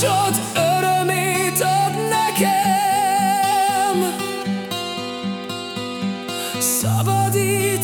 Sorsod örömét ad nekem. Szabadításod